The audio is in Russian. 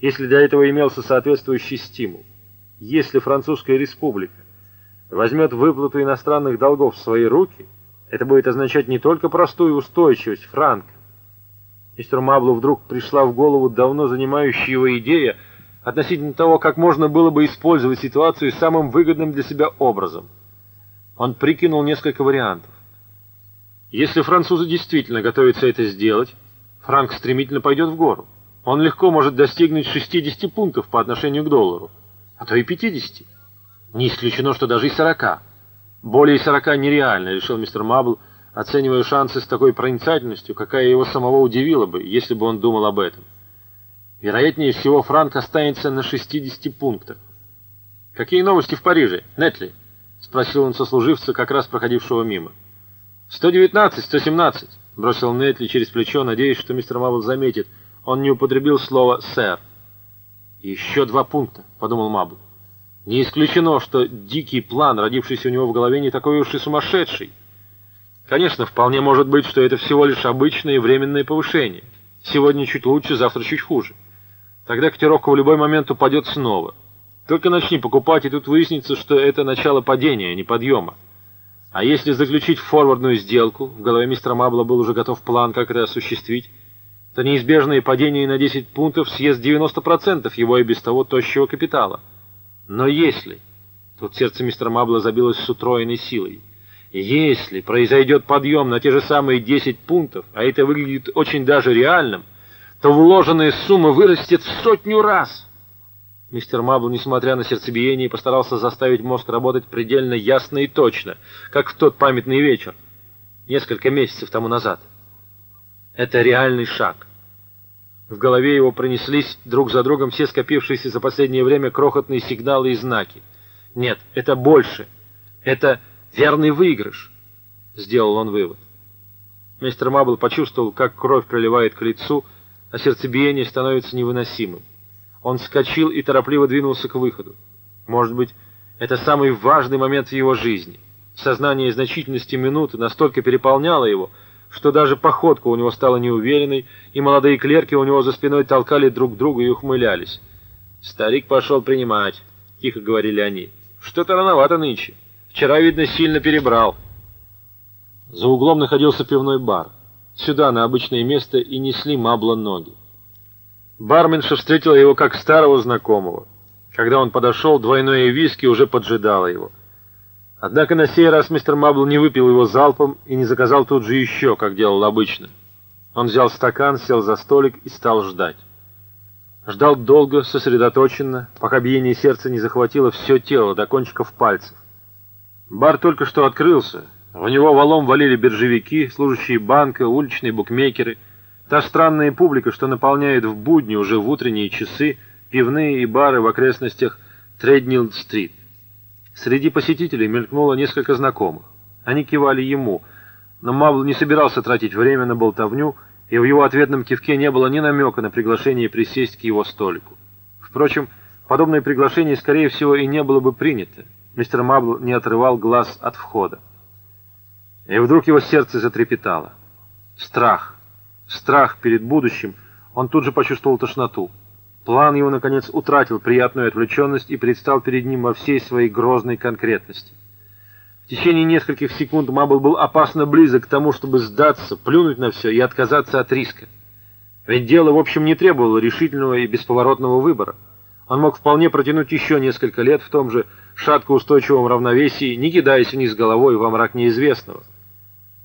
если для этого имелся соответствующий стимул. Если Французская республика возьмет выплату иностранных долгов в свои руки, это будет означать не только простую устойчивость франка. Мистеру Маблу вдруг пришла в голову давно занимающая его идея относительно того, как можно было бы использовать ситуацию самым выгодным для себя образом. Он прикинул несколько вариантов. Если французы действительно готовятся это сделать, франк стремительно пойдет в гору. Он легко может достигнуть 60 пунктов по отношению к доллару, а то и 50. Не исключено, что даже и 40. Более 40 нереально, решил мистер Мабл, оценивая шансы с такой проницательностью, какая его самого удивила бы, если бы он думал об этом. Вероятнее всего, франк останется на 60 пунктах. «Какие новости в Париже, Нетли?» — спросил он сослуживца, как раз проходившего мимо. «119, 117», — бросил Нетли через плечо, надеясь, что мистер Мабл заметит. Он не употребил слово «сэр». «Еще два пункта», — подумал Мабл. «Не исключено, что дикий план, родившийся у него в голове, не такой уж и сумасшедший. Конечно, вполне может быть, что это всего лишь обычное временное повышение. Сегодня чуть лучше, завтра чуть хуже. Тогда котировка в любой момент упадет снова. Только начни покупать, и тут выяснится, что это начало падения, а не подъема. А если заключить форвардную сделку, в голове мистера Мабла был уже готов план, как это осуществить, то неизбежное падение на 10 пунктов съест 90% его и без того тощего капитала. Но если... Тут сердце мистера Мабла забилось с утроенной силой. Если произойдет подъем на те же самые 10 пунктов, а это выглядит очень даже реальным, то вложенная сумма вырастет в сотню раз. Мистер Мабл, несмотря на сердцебиение, постарался заставить мозг работать предельно ясно и точно, как в тот памятный вечер, несколько месяцев тому назад. Это реальный шаг. В голове его пронеслись друг за другом все скопившиеся за последнее время крохотные сигналы и знаки. Нет, это больше. Это верный выигрыш, сделал он вывод. Мистер Мабл почувствовал, как кровь проливает к лицу, а сердцебиение становится невыносимым. Он вскочил и торопливо двинулся к выходу. Может быть, это самый важный момент в его жизни. Сознание значительности минуты настолько переполняло его, что даже походка у него стала неуверенной, и молодые клерки у него за спиной толкали друг друга и ухмылялись. «Старик пошел принимать», — тихо говорили они. «Что-то рановато нынче. Вчера, видно, сильно перебрал». За углом находился пивной бар. Сюда, на обычное место, и несли мабло ноги. Барменша встретила его как старого знакомого. Когда он подошел, двойное виски уже поджидало его. Однако на сей раз мистер Мабл не выпил его залпом и не заказал тут же еще, как делал обычно. Он взял стакан, сел за столик и стал ждать. Ждал долго, сосредоточенно, пока биение сердца не захватило все тело до кончиков пальцев. Бар только что открылся. В него валом валили биржевики, служащие банка, уличные букмекеры — Та странная публика, что наполняет в будни уже в утренние часы пивные и бары в окрестностях Треднидл-стрит. Среди посетителей мелькнуло несколько знакомых. Они кивали ему, но Мабл не собирался тратить время на болтовню, и в его ответном кивке не было ни намека на приглашение присесть к его столику. Впрочем, подобное приглашение, скорее всего, и не было бы принято. Мистер Мабл не отрывал глаз от входа. И вдруг его сердце затрепетало. Страх страх перед будущим, он тут же почувствовал тошноту. План его, наконец, утратил приятную отвлеченность и предстал перед ним во всей своей грозной конкретности. В течение нескольких секунд Мабл был опасно близок к тому, чтобы сдаться, плюнуть на все и отказаться от риска. Ведь дело, в общем, не требовало решительного и бесповоротного выбора. Он мог вполне протянуть еще несколько лет в том же шатко устойчивом равновесии, не кидаясь вниз головой во мрак неизвестного —